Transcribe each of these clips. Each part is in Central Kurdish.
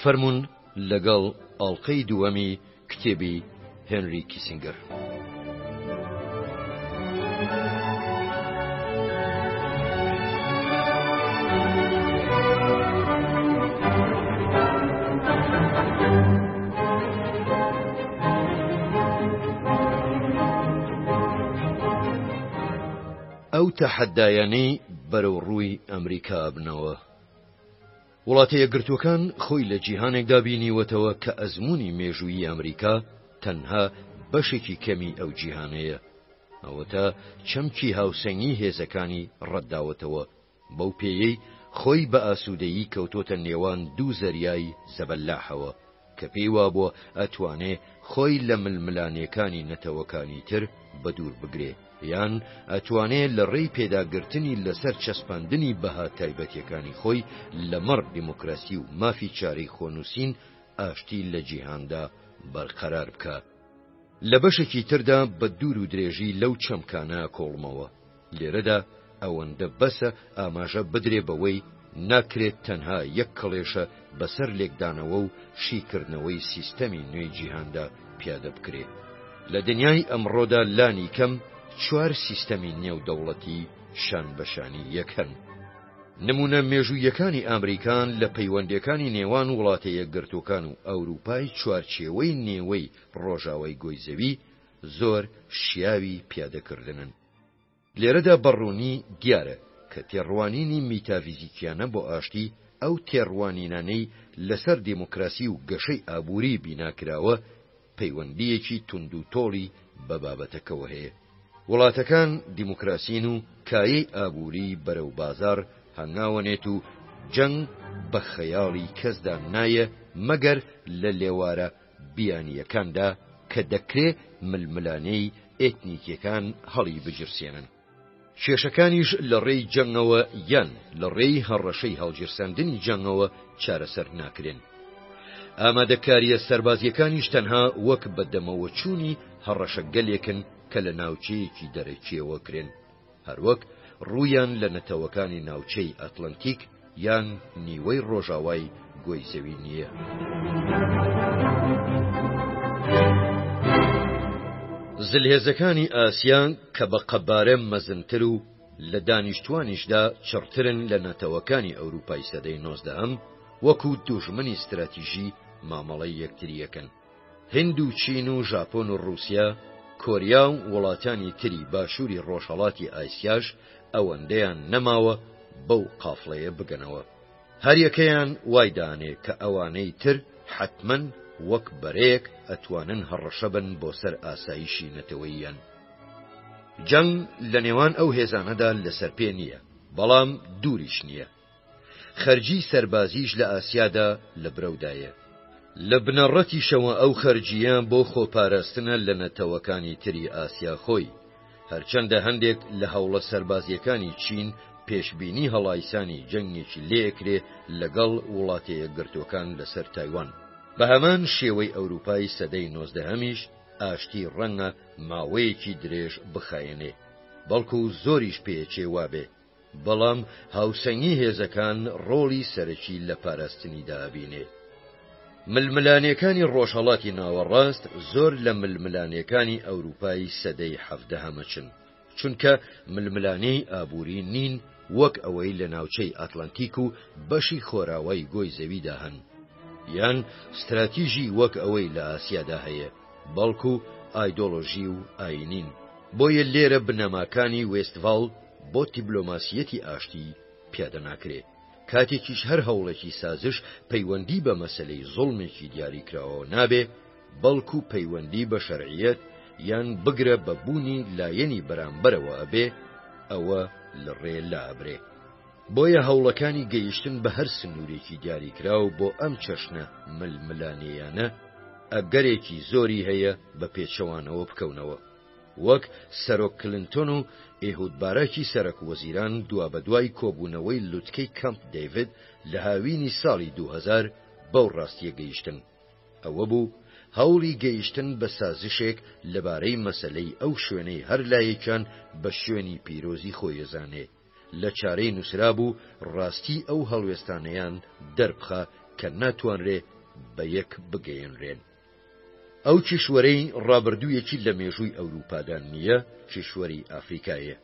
فەرموون لەگەڵ ئەڵقەی دووەمی کتێبی هێنری کیسینگەر. ئەو تەحەدایانەی بەرەوڕووی ئەمریکا ئەبنەوە، وڵاتە یەکگرتووەکان خۆی لە جیهانێکدا بینیوەتەوە کە ئەزموونی مێژوویی ئەمریکا تەنها بەشێکی کەمی ئەو جیهانەیە، ئەوەتا چەمکی هاوسەنگی هێزەکانی ڕەتداوەتەوە، بەو پێیەی خۆی بە ئاسوودەیی کەوتۆتە نێوان دوو زەریای زەبەلاحەوە، کە پێی وابووە ئەتوانێ خۆی لە ململانێکانی نەتەوەکانی تر بەدوور بگرێ، یان ئەتوانێ لە ڕێی پێداگرتنی لەسەر چەسپاندنی بەها تایبەتیەکانی خۆی لەمەڕ دیموکراسی و مافی چارەی خۆنووسین ئاشتی لە جیهاندا بەرقەرار بکا. لە بەشێکی تردا بە دوور و درێژی لەو چەمکانە کۆڵمەوە، لێرەدا ئەوەندە بەسە ئاماژە بدرێ بەوەی ناکرێت تەنها یەک کەڵێشە بەسەر لێکدانەوە و شیکردنەوەی سیستەمی نوێی جیهاندا پیادە بکرێ. لە دنیای ئەمڕۆدا لانی کەم چوار سیستەمی نێودەوڵەتی شان بەشانی یەک هەن. نموونە مێژووییەکانی ئامریکان لە پەیوەندێکانی نێوان وڵاتە یەکگرتووەکان و ئەورووپای چوارچێوەی نێوەی ڕۆژاوای گۆی زەوی زۆر شیاوی پیادەکردنن. لێرەدا بە ڕوونی دیارە کە تێڕوانینی میتافیزیکیانە بۆ ئاشتی، ئەو تێڕوانینانەی لەسەر دێمۆکراسی و گەشەی ئابووری بیناکراوە، پەیوەندییەکی توندوتۆڵی بە بابەتەکەوە هەیە. وڵاتەکان دیموکراسین و کایەی ئابووری بەرەو بازاڕ هەنگاوەنێت و جەنگ بە خەیاڵی کەسدا نایە مەگەر لە لێوارە بیانییەکاندا کە دەکرێ ململانێی ئێتنیکییەکان هەڵیبجرسێنن. کێشەکانیش لە ڕێی جەنگەوە یان لە ڕێی هەڕەشەی هەڵگیرساندنی جەنگەوە چارەسەر ناکرێن. ئامادەکارییە سەربازییەکانیش تەنها وەک بەدەمەوەچوونی هەڕەشەگەلێکن کە لە ناوچەیەکی دەرەکییەوە کرێن، هەروەک ڕوویان لە نەتەوەکانی ناوچەی ئەتڵەنتیک، یان نیوەی ڕۆژاوای گۆی زەوی نییە. زلهێزەکانی ئاسیا کە بە قەبارە مەزنتر و لە دانیشتوانیشدا چڕترن لە نەتەوەکانی ئەوروپای سەدەی نۆزدەهەم، وەکو دوژمنی ستراتیژی مامەڵەی یەکترییەکەن. هند و چین و ژاپۆن و ڕووسیا، کۆریا و وڵاتانی تری باشووری ڕۆژهەڵاتی ئایسیاش ئەوەندەیان نەماوە بەو قافڵەیە بگەنەوە. هەریەکەیان وای دانێ کە ئەوانەی تر حەتمەن وەک بەرەیەک ئەتوانن هەڕەشە بن بۆ سەر ئاسایشی نەتەوەییان. جەنگ لە نێوان ئەو هێزانەدا لەسەر پێ نییە، بەڵام دووریش نییە. خەرجیی سەربازیش لە ئاسیادا لە برەودایە. لە بنەڕەتیشەوە ئەو خەرجییە بۆ خۆپاراستنە لە نەتەوەکانی تری ئاسیا خۆی، هەرچەندە هەندێک لە هەوڵە سەربازییەکانی چین پێشبینی هەڵایسانی جەنگێکی لێکرێ لەگەڵ وڵاتەیەکگرتووەکان لەسەر تایوان. بە هەمان شێوەی ئەوروپای سەدەی نۆزدەهەمیش ئاشتی ڕەنگە ماوەیەکی درێژ بخایەنێ، بەڵکوو زۆریش پێچێ وابێ، بەڵام هاوسەنگی هێزەکان ڕۆڵی سەرەکی لە پاراستنیدا ئەبینێ. ململانێکانی ڕۆژهەڵاتی ناوەڕاست زۆر لە ململانێکانی ئەوروپای سەدەی حەڤدەهەمە چن، چونکە ململانێی ئابووری نین وەک ئەوەی لە ناوچەی ئاتلانتیک و بەشی خۆراوای گۆی زەویدا هەن، یان ستراتیژی وەک ئەوەی لە ئاسیادا هەیە، بەڵکو ئایدۆلۆژی و ئایینین. بۆیە لێرە بنەماکانی وێستڤاڵ بۆ تیبلۆماسییەتی ئاشتی پیادە ناکرێ، کاتێکیش هەر هەوڵێکی سازش پەیوەندی بە مەسەلەی زوڵمێکی دیاریکراوەوە نابێ، بەڵکوو پەیوەندی بە شەرعییەت یان بگرە بە بوونی لایەنی بەرامبەرەوە ئەبێ، ئەوە لە ڕێ لائەبرێ. بۆیە هەوڵەکانی گەیشتن بە هەر سنوورێکی دیاریکراو بۆ ئەم چەشنە ململانێیانە، ئەگەرێکی زۆری هەیە بە پێچەوانەوە بکەونەوە. وەک سەرۆک کلنتۆن و ئیهود باراکی سەرەک وەزیران دوابەدوای کۆبوونەوەی لوتکەی کامپ دەیڤد لە هاوینی ساڵی دوو هەزار بەو ڕاستیە گەیشتن ئەوە بوو هەوڵی گەیشتن بە سازشێک لەبارەی مەسەلەی ئەو شوێنەی هەر لایەکیان بە شوێنی پیرۆزی خۆی ئەزانێ لە چارەی نووسرابوو ڕاستی ئەو هەڵوێستانەیان دەربخا کە ناتوانرێ بە یەک بگەیەنرێن. ئەو کیشوەرەی ڕابردوویەکی لە مێژووی ئەوروپادا نییە کیشوەری ئەفریکایە،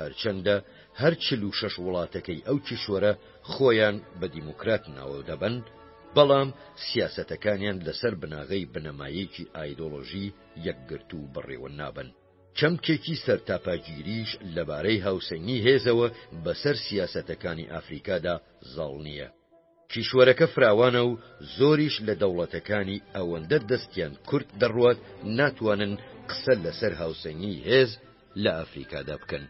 هەرچەندە هەر چل و شەش وڵاتەکەی ئەو کیشوەرە خۆیان بە دیموکرات ناودەبەن، بەڵام سیاسەتەکانیان لەسەر بناغەی بنەمایەکی ئایدۆلۆژی یەکگرتوو بەڕێوە نابەن. چەمکێکی سەرتاپاگیریش لەبارەی هاوسەنگی هێزەوە بەسەر سیاسەتەکانی ئەفریکادا زاڵ نییە. کیشوەرەکە فراوانە و زۆریش لە دەوڵەتەکانی ئەوەندە دەستیان کورت دەڕوات ناتوانن قسە لەسەر هاوسەنگی هێز لە ئەفریکادا بکەن.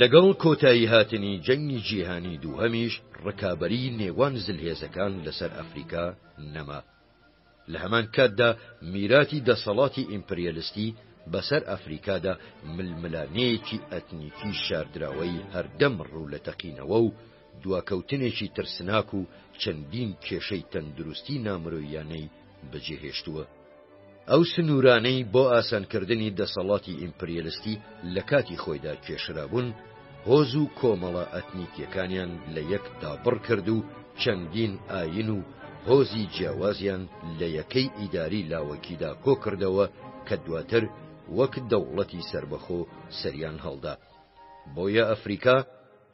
لەگەڵ کۆتایی هاتنی جەنگی جیهانی دووهەمیش ڕکابەری نێوان زلهێزەکان لەسەر ئەفریکا نەما. لە هەمان کاتدا میراتی دەسەڵاتی ئیمپریالستی بەسەر ئەفریکادا ململانێیەکی ئەتنیکی شاردراوەی هەردەم ڕوو لە تەقینەوە و دواکەوتنێکی ترسناک و چەندین کێشەی تەندروستی نامرۆییانەی بەجێهێشتووە. ئەو سنوورانەی بۆ ئاسانکردنی دەسەڵاتی ئیمپریالستی لە کاتی خۆیدا کێشرابوون، هۆز و کۆمەڵە ئەتنیکیەکانیان لە یەک دابڕ کرد و چەندین ئاین و هۆزی جیاوازیان لە یەکەی ئیداری لاوەکیدا کۆکردەوە کە دواتر وەک دەوڵەتی سەربەخۆ سەریان هەڵدا بۆیە ئەفریکا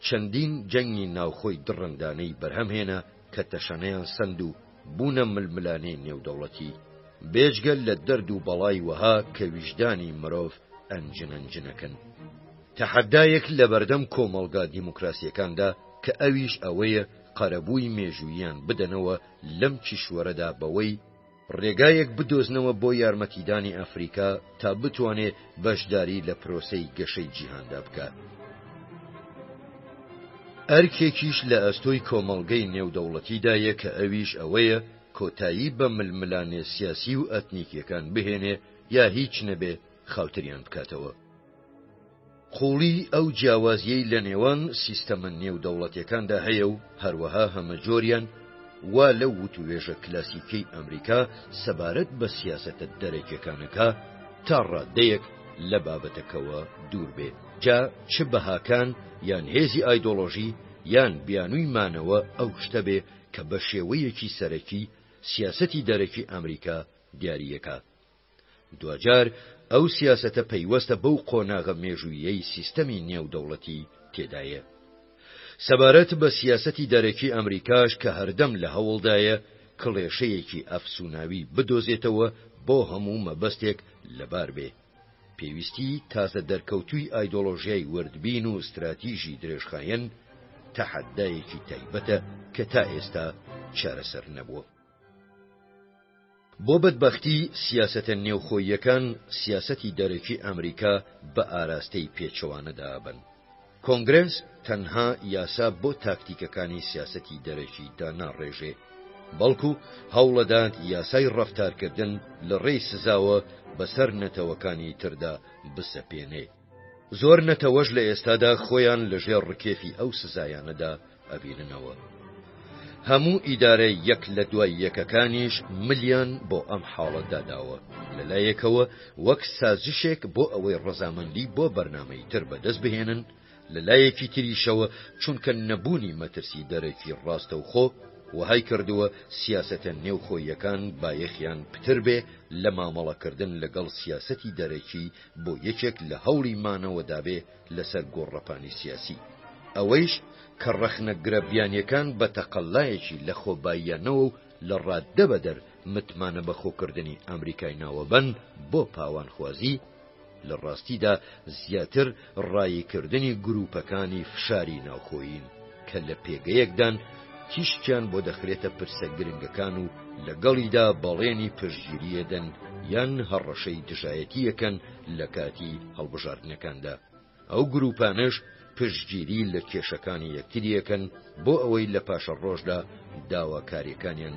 چەندین جەنگی ناوخۆی دڕندانەی بەرهەمهێنا کە تەشەنەیان سەند و بوونە ململانێی نێودەوڵەتی، بێجگە لە دەرد و بەڵای وەها کە ویژدانی مرۆڤ ئەنجنەنجنەکەن. تەحەدایەک لەبەردەم کۆمەڵگا دیموکراسییەکاندا کە ئەویش ئەوەیە قەرەبووی مێژووییان بدەنەوە لەم کیشوەرەدا بەوەی، ڕێگایەک بدۆزنەوە بۆ یارمەتیدانی ئەفریکا تا بتوانێت بەشداری لە پرۆسەی گەشەی جیهاندا بکات. ئەرکێکیش لە ئەستۆی کۆمەڵگەی نێودەوڵەتیدایە کە ئەویش ئەوەیە کۆتایی بە ململانێ سیاسی و ئەتنیکیەکان بهێنێ یا هیچ نەبێ خاوتریان بکاتەوە. قووڵیی ئەو جیاوازییەی لە نێوان سیستەمە نێودەوڵەتییەکاندا هەیە و هەروەها هەمەجۆریان وا لەو وتووێژە کلاسیکەی ئەمریکا سەبارەت بە سیاسەتە دەرەکییەکانەکە تا ڕاددەیەک لە بابەتەکەوە دوور بێ، جا چ بەهاکان یان هێزی ئایدۆڵۆژی یان بیانووی مانەوە ئەو شتە بێ کە بە شێوەیەکی سەرەکی سیاسەتی دەرەکی ئەمریکا دیاری دەکا. دواجار ئەو سیاسەتە پەیوەستە بەو قۆناغە مێژووییەی سیستەمی نێودەوڵەتی تێدایە. سەبارەت بە سیاسەتی دەرەکی ئەمریکاش کە هەردەم لە هەوڵدایە کڵێشەیەکی ئەفسوناوی بدۆزێتەوە بۆ هەموو مەبەستێک لەبار بێ پێویستی تازە دەرکەوتووی ئایدۆلۆژیای وردبین و ستراتیژی درێژخایەن تەحەدایەکی تایبەتە کە تا ئێستا چارەسەر نەبووە. بۆ بەدبەختی سیاسەتە نێوخۆییەکان سیاسەتی دەرەکی ئەمریکا بە ئاراستەی پێچەوانەدا بن. کۆنگرێس تەنها یاسا بۆ تاکتیکەکانی سیاسەتی دەرەکی داناڕێژێ، بەڵکو هەوڵەدات یاسای ڕەفتارکردن لە ڕێی سزاوە بەسەر نەتەوەکانی تردا بسەپێنێ. زۆر نەتەوەش لە ئێستادا خۆیان لەژێر ڕکێفی ئەو سزایانەدا ئەبیننەوە. هەموو ئیدارە یەک لە دوای یەکەکانیش ملیان بۆ ئەم حاڵەت داداوە لەلایەکەوە وەک سازشێک بۆ ئەوەی ڕەزامەندی بۆ بەرنامەی تر بەدەست بهێنن لە لایەکی تریشەوە چونکە نەبوونی مەترسی دەرەکی ڕاستەوخۆ وهای کردووە سیاسەتە نێوخۆیەکان بایەخیان پتر بێ لە مامەڵەکردن لەگەڵ سیاسەتی دەرەکی بۆ یەکێک لە هەوڵی مانەوەدا بێ لەسەر گۆڕەپانی سیاسی ئەوەیش کە ڕەخنە گرە بیانیەکان بە تەقەلایەکی لە خۆباییانەوە و لە ڕاددە بەدەر متمانە بە خۆکردنی ئەمریکای ناوەبەن بۆ پاوانخوازی لە ڕاستیدا زیاتر ڕاییکردنی گروپەکانی فشاری ناوخۆیین. کە لە پێگەیەکدان تیشکیان بۆ دەخرێتە پرسە گرنگەکان و لەگەڵیدا بەڵێنی پشتگیریەدەن یان هەڕەشەی دژایەتیەکەن لە کاتی هەڵبژاردنەکاندا ئەو گروپانش پشتگیری لە کێشەکانی یەکتریەکەن بۆ ئەوەی لە پاشەڕۆژدا داواکاریەکانیان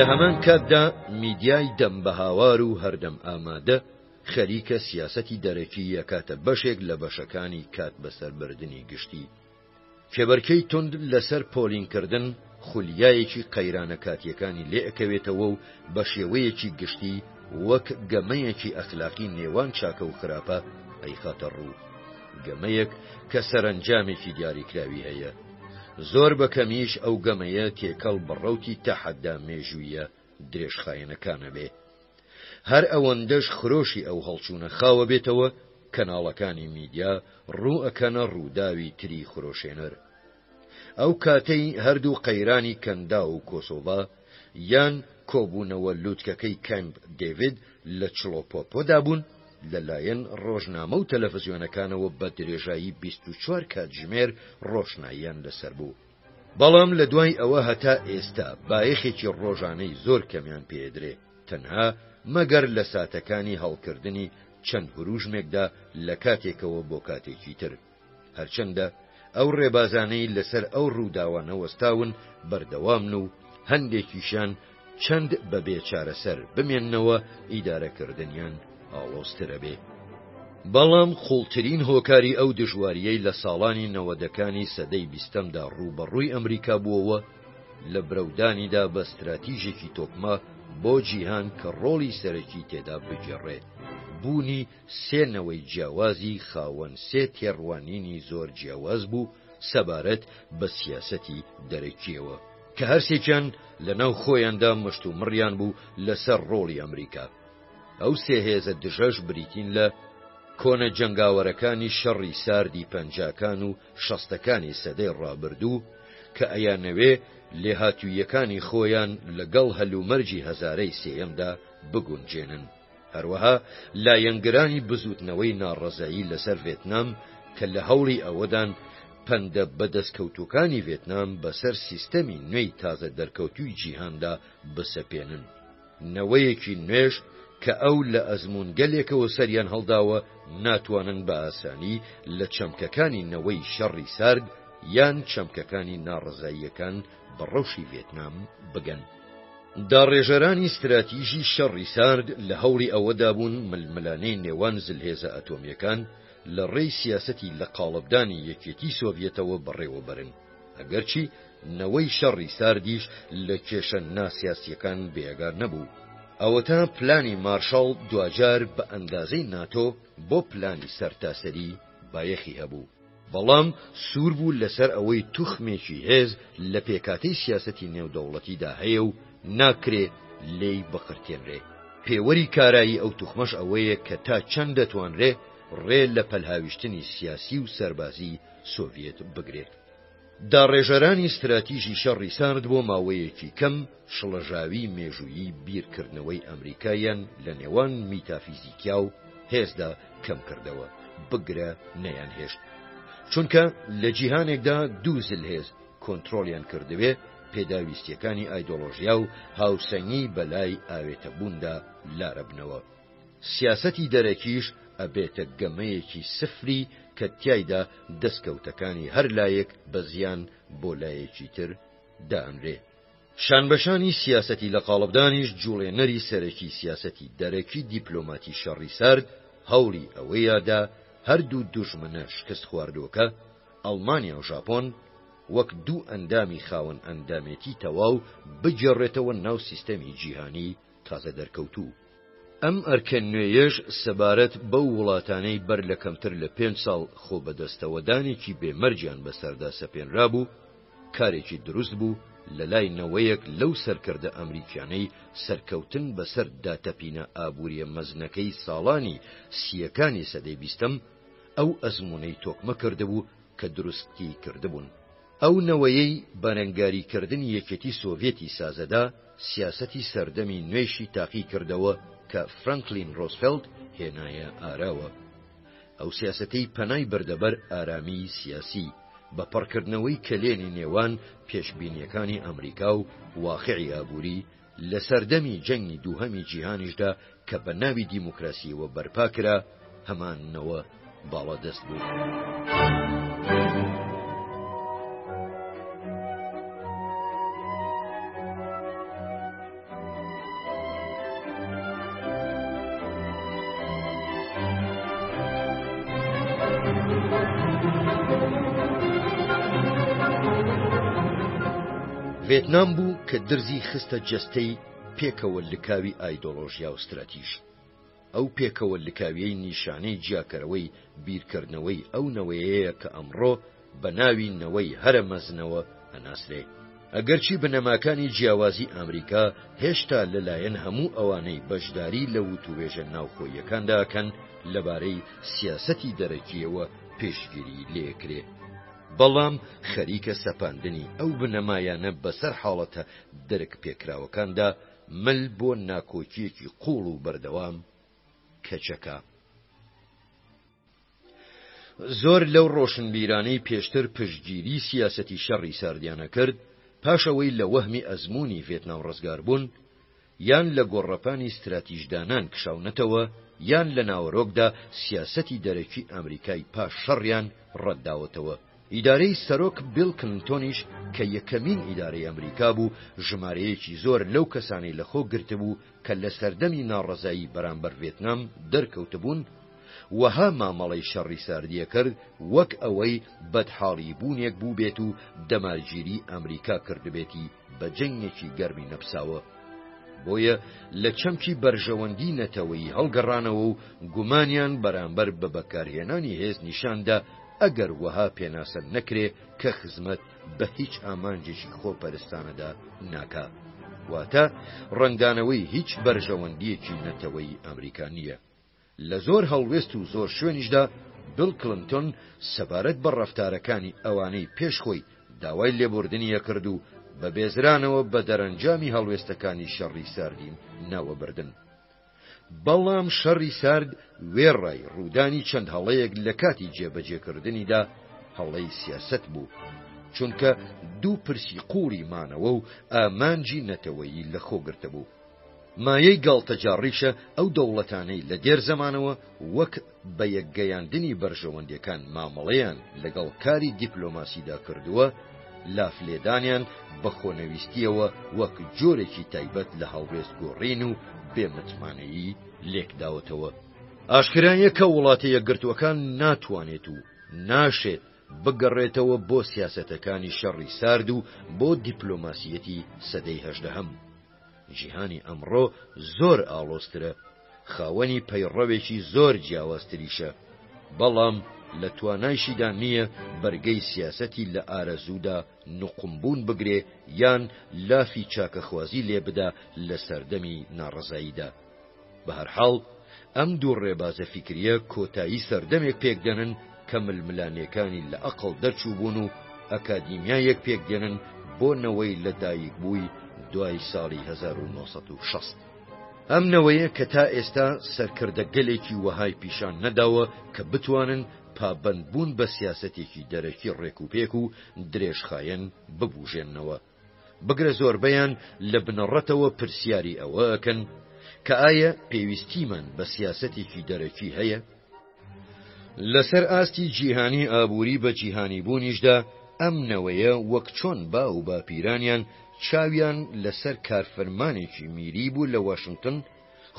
لە هەمان کاتدا میدیای دەم بە هاوار و هەردەم ئامادە خەریکە سیاسەتی دەرەکی یەکاتە بەشێک لە بەشەکانی کات بەسەربردننی گشتی کێبەرکێی توند لەسەر پۆلین کردن خولیایەکی قەیرانە کاتییەکانی لێ ئەکەوێتەوە و بە شێوەیەکی گشتی وەک گەمەیەکی ئەخلاقی نێوان چاکە و خراپە ئەیخاتە ڕوو گەمەیەک کە سەرەنجامێکی دیاریکراوی هەیە زۆر بە کەمیش ئەو گەمەیە تێکەڵ بە ڕەوتی تەحەدا مێژوویە درێژخایەنەکانە بێ هەر ئەوەندەش خرۆشی ئەو هەڵچوونە خاوە بێتەوە کەناڵەکانی میدیا ڕوو ئەکەنە ڕووداوی تری خرۆشێنەر ئەو کاتەی هەردوو قەیرانی کەندا و کۆسۆڤا یان کۆبوونەوە لوتکەکەی کەمپ دێڤید لە چڵۆپۆپۆدا بوون لەلایەن ڕۆژنامە و تەلەفزیۆنەکانەوە بە درێژایی 24 کاتژمێر ڕۆشناییان لەسەر بوو بەڵام لە دوای ئەوە هەتا ئێستا بایەخێکی ڕۆژانەی زۆر کەمیان پێدرێ تەنها مەگەر لە ساتەکانی هەڵکردنی چەند هوروژمێکدا لە کاتێکەوە بۆ کاتێکی تر هەرچەندە ئەو ڕێبازانەی لەسەر ئەو ڕووداوانە وەستاون بەردەوامن و هەندێکیشیان چەند بەبێ چارەسەر بمێننەوە ئیدارەکردنیان ئاڵۆزترەبێ. بەڵام قوڵترین هۆکاری ئەو دژوارییەی لە ساڵانی نەوەدەکانی سەدەی بیستەمدا ڕووبەڕووی ئەمریکا بووەوە، لە برەودانیدا بە ستراتیژێکی تۆکمە بۆ جیهان کە ڕۆڵی سەرەکی تێدا بگێڕێ، بوونی سێ نەوەی جیاوازی خاوەن سێ تێڕوانینی زۆر جیاواز بوو سەبارەت بە سیاسەتی دەرەکییەوە. کە هەرسێکیان لە ناو خۆیاندا مشت و مڕیان بوو لە سەر ڕۆڵی ئەمریکا. ئەو سێ هێزە دژەش بریتین لە، کۆنە جەنگاوەرەکانی شەڕی ساردی پەنجاکان و شەستەکانی سەدەی ڕابردوو، کە ئەیانەوێ لێهاتووییەکانی خۆیان لە گەڵ هەلومەرجی هەزارەی سێیەمدا بگونجێنن. هەروەها لایەنگرانی بزووتنەوەی ناڕەزایی لەسەر ڤێتنام کە لە هەوڵی ئەوەدان پەندە بەدەستکەوتووەکانی ڤێتنام بەسەر سیستەمی نوێی تازە دەرکەوتووی جیهاندا بسەپێنن، نەوەیەکی نوێش کە ئەو لە ئەزموونگەلێکەوە سەریان هەڵداوە ناتوانن بە ئاسانی لە چەمکەکانی نەوەی شەڕی سارد یان چەمکەکانی ناڕەزاییەکان بە ڕەوشی ڤێتنام بگەن. داڕێژەرانی ستراتیژی شەڕی سارد لە هەوڵی ئەوەدا بوون ململانێی نێوان زلهێزە ئەتۆمییەکان لە ڕێی سیاسەتی لە قاڵبدانی یەکێتی سۆڤیەتەوە بەڕێوە بەرن، ئەگەرچی نەوەی شەڕی ساردیش لە کێشە ناسیاسییەکان بێگا نەبوو. ئەوەتا پلانی مارشاڵ دواجار بە ئەندازەی ناتۆ بۆ پلانی سەرتاسەری بایەخی هەبوو. بەڵام سوور بوو لەسەر ئەوەی توخمێکی هێز لە پێکهاتەی سیاسەتی نێودەوڵەتیدا هەیە و ناکرێ لێی بقرتێنرێ. پێوەری کارایی ئەو توخمەش ئەوەیە کە تا چەند دەتوانرێ ڕێ لە پەلهاویشتنی سیاسی و سەربازیی سۆڤیەت بگرێ. داڕێژەرانی ستراتیژی شەڕی سارد بۆ ماوەیەکی کەم شڵەژاوی مێژوویی بیرکردنەوەی ئەمریکایان لە نێوان میتافیزیکیا و هێزدا کەمکردەوە، بگرە نەیانهێشت. چونکە لە جیهانێکدا دوو زلهێز کۆنترۆڵیان کردبێ، پێداویستییەکانی ئایدۆڵۆژیا و هاوسەنگی بەلای ئاوێتەبووندا لارەبنەوە. سیاسەتی دەرەکیش ئەبێتە گەمەیەکی سفری کە تیایدا دەستکەوتەکانی هەر لایەک بە زیان بۆ لایەکی تر دانرێ. شانبەشانی سیاسەتی لەقاڵبدانیش جوڵێنەری سەرەکی سیاسەتی دەرەکی دیپلۆماتی شەڕی سارد هەوڵی ئەوەیا دا هەردوو دوژمنە شکستخواردوەکە، ئەڵمانیا و ژاپۆن، وەک دوو ئەندامی خاوەن ئەندامێتی تەواو بگێڕێتەوە ناو سیستەمی جیهانی تازە دەرکەوتوو. ئەم ئەرکە نوێیەش سەبارەت بەو وڵاتانەی بەر لە کەمتر لە پێنج ساڵ خۆبەدەستەوەدانێکی بێ مەرجیان بەسەردا سەپێنرابوو، کارێکی دروست بوو لە لای نەوەیەک لەو سەرکردە ئەمریکیانەی سەرکەوتن بەسەر داتەپینە ئابووریە مەزنەکەی ساڵانی سییەکانی سەدەی بیستەم ئەو ئەزموونەی تۆکمە کردبوو کە دروستیکردبوون. ئەو نەوەیەی بەرەنگاریکردنی یەکێتی سۆڤیەتی سازەدا، سیاسەتی سەردەمی نوێیشی تاقی کردەوە کە فرانکلین ڕۆزفێلت هێنایە ئاراوە. ئەو سیاسەتەی پەنای بردە بەر ئارامیی سیاسی، بە پڕکردنەوەی کەلێنی نێوان پێشبینییەکانی ئەمریکا و واقعی ئابووری، لە سەردەمی جەنگی دووهەمی جیهانیشدا کە بە ناوی دیموکراسییەوە بەرپا کرا، هەمان نەوە باڵادەست بوو. ڤێتنام بوو کە درزی خستە جەستەی پێکەوە لکاوی ئایدۆلۆژیا و ستراتیژی. ئەو پێکەوە لکاویەی نیشانەی جیاکەرەوەی بیرکردنەوەی ئەو نەوەیەیە کە ئەمڕۆ بە ناوی نەوەی هەرە مەزنەوە ئەناسرێ. ئەگەرچی بنەماکانی جیاوازی ئامریکا هێشتا لە لایەن هەموو ئەوانەی بەشداری لە وتووێژە ناوخۆییەکاندا ئەکەن لەبارەی سیاسەتی دەرەکییەوە پێشگیری لێکرێ. بەڵام خەریکە سەپاندنی ئەو بنەمایانە بەسەر حاڵەتە دەرکپێکراوەکاندا مل بۆ ناکۆکییەکی قووڵ و بەردەوام کەچەکە. زۆر لەو ڕۆشنبیرانەی پێشتر پشتگیری سیاسەتی شەڕی ساردیانە کرد، پاش ئەوەی لە وەهمی ئەزموونی ڤێتنام ڕزگاربوون، یان لە گۆڕەپانی ستراتیژدانان کشاونەتەوە یان لە ناوەرۆکدا سیاسەتی دەرەکی ئامریکای پاش شەڕیان ڕەتداوەتەوە. ئیدارەی سەرۆک بیڵ کلنتۆنیش کە یەکەمین ئیدارەی ئەمریکا بوو ژمارەیەکی زۆر لەو کەسانەی لەخۆ گرتبوو کە لە سەردەمی ناڕەزایی بەرامبەر ڤێتنام دەرکەوتبوون وەها مامەڵەی شەڕی ساردیە کرد وەک ئەوەی بەدحاڵیبوونێک بووبێت و دەمارگیری ئامریکا کردبێتی بە جەنگێکی گەرمی نەپساوە بۆیە لە چەمکی بەرژەوەندی نەتەوەی هەڵگەڕانەوە و گومانیان بەرامبەر بە بەکارهێنانی هێز نیشاندا ئەگەر وەها پێناسە نەکرێ کە خزمەت بە هیچ ئامانجێکی خۆپەرستانەدا ناکا واتە ڕنگدانەوەی هیچ بەرژەوەندیەکی نەتەوەی ئەمریکا نییە لە زۆر هەڵوێست و زۆر شوێنیشدا بیڵ کڵنتۆن سەبارەت بە ڕەفتارەکانی ئەوانەی پێش خۆی داوای لێبووردنی ئەکرد و بە بێزرانەوە بە دەرەنجامی هەڵوێستەکانی شەڕی ساردی ناوە بردن. بەڵام شەڕی سارد وێڕای ڕوودانی چەند هەڵەیەک لە کاتی جێبەجێکردنیدا هەڵەی سیاسەت بوو. چونکە دوو پرسی قووڵی مانەوە و ئامانجی نەتەوەیی لەخۆ گرتبوو. مایەی گاڵتەجاڕیشە ئەو دەوڵەتانەی لە دێر زەمانەوە وەک بە یەک گەیاندنی بەرژەوەندیەکان مامەڵەیان لەگەڵ کاری دیپلۆماسیدا کردووە، لافلێدانیان بە خۆنەویستیەوە وەک جۆرێکی تایبەت لە هەڵوێست گۆڕین و بێ متمانەیی لێکداوەتەوە. ئاشکرایە کە وڵاتە یەکگرتوەکان ناتوانێت و ناشێت بگەڕێتەوە بۆ سیاسەتەکانی شەڕی سارد و بۆ دیپلۆماسیەتی سەدەی هەژدەهەم. جیهانی ئەمڕۆ زۆر ئاڵۆزترە، خاوەنی پەیڕەوێکی زۆر جیاوازتریشە، بەڵام لە توانایشیدا نییە بەرگەی سیاسەتی لە ئارەزوودا نوقمبوون بگرێ یان لافی چاکەخوازی لێ بدا لە سەردەمی ناڕەزاییدا. بە هەر حاڵ، ئەم دوو ڕێبازە فیکرییە کۆتایی سەردەمێک پێک دێنن کە ململانێکانی لە ئەقڵ دەرچوو بوون و ئەکادیمیایەک پێک دێنن بۆ نەوەی لە دایک بووی دوای ساڵی هەزار و نۆ سەد و شەست. ئەم نەوەیە کە تا ئێستا سەرکردەگەلێکی وەهای پیشان نەداوە کە بتوانن پابەند بوون بە سیاسەتێکی دەرەکی ڕێکوپێک و درێژخایەن ببووژێننەوە، بگرە زۆربەیان لە بنەڕەتەوە پرسیاری ئەوە ئەکەن کە ئایا پێویستیمان بە سیاسەتێکی دەرەکی هەیە؟ لەسەر ئاستی جیهانی ئابووری بە جیهانیبوونیشدا ئەم نەوەیە وەک چۆن با و باپیرانیان چاویان لەسەر کارفەرمانێکی میری بوو لە واشنگتن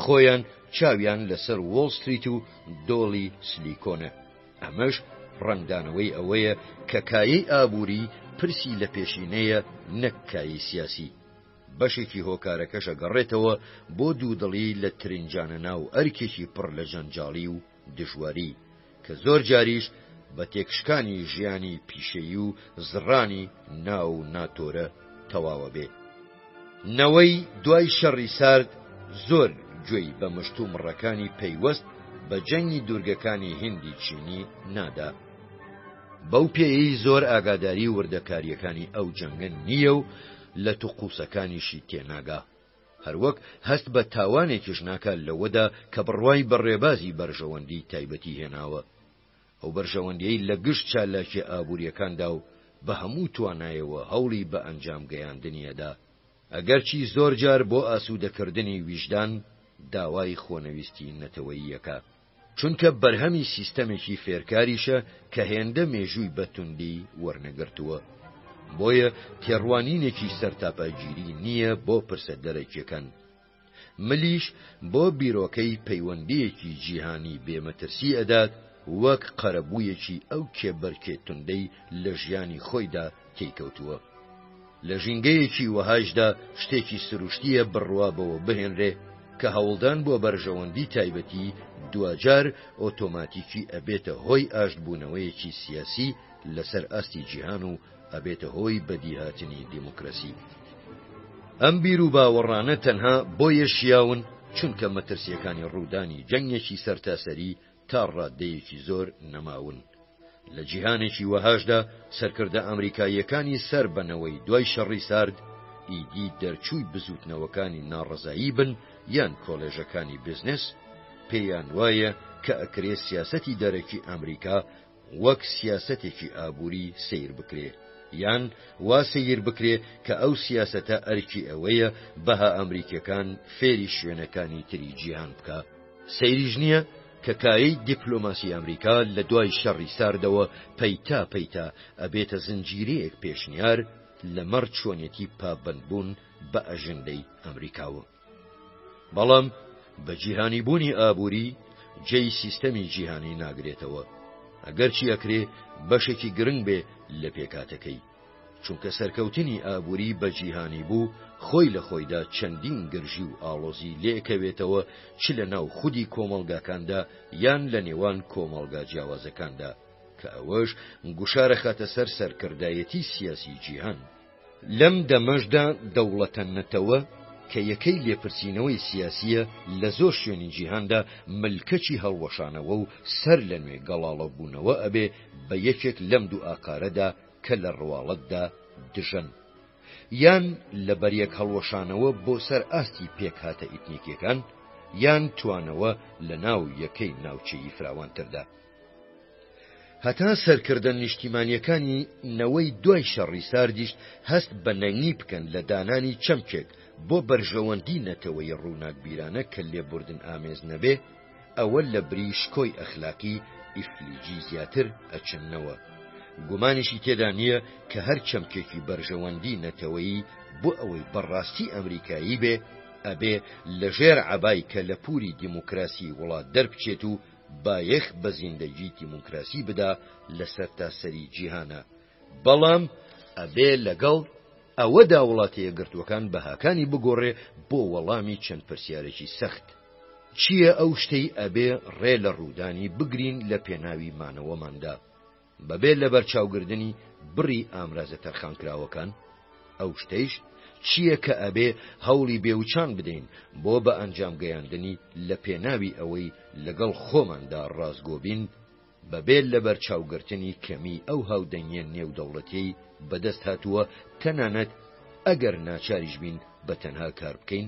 خۆیان چاویان لەسەر وۆڵ ستریت و دۆڵی سلیکۆنە، ئەمەش ڕەنگدانەوەی ئەوەیە کە کایەی ئابووری پرسی لە پێشینەیە نەک کایەی سیاسی، بەشێکی هۆکارەکەش ئەگەڕێتەوە بۆ دوودڵی لە ترنجانە ناو ئەرکێکی پڕ لە جەنجاڵی و دژواری، کە زۆر جاریش بە تێکشکانی ژیانی پیشەیی و زڕانی ناو ناتۆرە تەواوە بێ. نەوەی دوای شەڕی سارد زۆر گوێی بە مشتومڕەکانی پەیوەست بە جەنگی دوورگەکانی هیندی چینی نادا. بەو پێیەی زۆر ئاگاداری وردەکارییەکانی ئەو جەنگە نییە و لەت و قوسەکانیشی تێناگا، هەروەک هەست بە تاوانێکیش ناکات لەوەدا کە بڕوای بە ڕێبازی بەرژەوەندیی تایبەتی هێناوە، ئەو بەرژەوەندییەی لە گشت چالاکییە ئابوورییەکاندا و بە هەموو توانایەوە هەوڵی بە ئەنجام گەیاندنی ئەدا، ئەگەرچی زۆرجار بۆ ئاسوودەکردنی ویژدان داوای خۆنەویستی نەتەوەیی ئەکات. چونکە بەرهەمی سیستەمێکی فێرکاریشە کە هێندە مێژووی بە توندی وەرنەگرتووە. بۆیە تێڕوانینێکی سەرتاپاگیری نییە بۆ پرسە دەرەکیەکان. ملیش بۆ بیرۆکەی پەیوەندیەکی جیهانی بێمەترسی ئەدات وەک قەرەبوویەکی ئەو کێبەرکێ توندەی لە ژیانی خۆیدا تێیکەوتووە. لە ژینگەیەکی وەهایشدا شتێکی سروشتییە بڕوا بەوە بهێنرێ کە هەوڵدان بۆ بەرژەوەندی تایبەتی دواجار ئۆتۆماتیکی ئەبێتە هۆی ئاشتبوونەوەیەکی سیاسی لەسەر ئاستی جیهان و ئەبێتە هۆی بەدیهاتنی دیموکراسی. ئەم بیروباوەڕانە تەنها بۆیە شیاون چونکە مەترسییەکانی ڕوودانی جەنگێکی سەرتاسەری تا ڕاددەیەکی زۆر نەماون. لە جیهانێکی وەهاشدا سەرکردە ئامریکاییەکانی سەر بە نەوەی دوای شەڕی سارد ئیدی دەرچووی بزووتنەوەکانی ناڕەزایی بن یان کۆلێژەکانی بزنس، پێیان وایە کە ئەکرێ سیاسەتی دەرەکی ئامریکا وەک سیاسەتێکی ئابووری سەیر بکرێ، یان وا سەیر بکرێ کە ئەو سیاسەتە ئەرکی ئەوەیە بەها ئەمریکیەکان فێری شوێنەکانی تری جیهان بکا. سەیریش نییە کە کایەی دیپلۆماسی ئەمریکا لە دوای شەڕی ساردەوە پەیتا پەیتا ئەبێتە زنجیرەیەک پێشنیار لە مەڕ چۆنیەتی پابەندبوون بە ئەژندەی ئەمریکاوە. بەڵام بە جیهانی بوونی ئابووری جێی سیستەمی جیهانی ناگرێتەوە ئەگەرچی ئەکرێ بەشێکی گرنگ بێ لە پێکاتەکەی چونکە سەرکەوتنی ئابووری بە جیهانی بوو خۆی لە خۆیدا چەندین گرژی و ئاڵۆزی لێکەوێتەوە چ لە ناو خودی کۆمەڵگاکاندا یان لە نێوان کۆمەڵگا جیاوازەکاندا کە ئەوەش گوشارە خاتە سەر سەرکردایەتی سیاسی جیهان لەم دەمەشدا دەوڵەتە نەتەوە کە یەکەی لێپرسینەوەی سیاسییە لە زۆر شوێنی جیهاندا ملکەچی هەڵوەشانەوە و سەر لە نوێ گەڵاڵە بوونەوە ئەبێ بە یەکێک لەم دوو ئاقارەدا کە لە ڕواڵەتدا دژەن یان لە بەریەک هەڵوەشانەوە بۆ سەر ئاستی پێکهاتە ئیتنیکیەکان یان توانەوە لە ناو یەکەی ناوچەیی فراوانتردا. هەتا سەرکردە نیشتیمانیەکانی نەوەی دوای شەڕی ساردیش هەست بە نەنگی بکەن لە دانانی چەمکێک بۆ بەرژەوەندی نەتەوەی ڕووناکبیرانە کە لێبوردن ئامێز نەبێ، ئەوە لە بری شکۆی ئەخلاقی ئیفلیجی زیاتر ئەچننەوە. گومانیشی تێدا نییە کە هەر چەمکێکی بەرژەوەندی نەتەوەیی بۆ ئەوەی بە ڕاستی ئەمریکایی بێ، ئەبێ لە ژێر عەبای کەلەپووری دیموکراسی وڵات دەربچێت و بایەخ بە زیندەگی دیموکراسی بدا لە سەرتاسەری جیهانا، بەڵام ئەبێ لەگەڵ ئەوەدا وڵاتە یەکگرتووەکان بەهاکانی بگۆڕێ بۆ وەڵامی چەند پرسیارێکی سەخت، چییە ئەو شتەی ئەبێ ڕێ لە ڕوودانی بگرین لە پێناوی مانەوەماندا؟ بەبێ لەبەرچاوگردنی بڕی ئامرازە تەرخانکراوەکان، ئەو شتەیش چییە کە ئەبێ هەوڵی بێوچان بدەین بۆ بەئەنجام گەیاندنی لە پێناوی ئەوەی لەگەڵ خۆماندا ڕاستگۆ بین بەبێ لەبەرچاوگرتنی کەمیی ئەو هاودەنگییە نێودەوڵەتییەی بەدەست هاتووە تەنانەت ئەگەر ناچاریش بین بە تەنها کار بکەین؟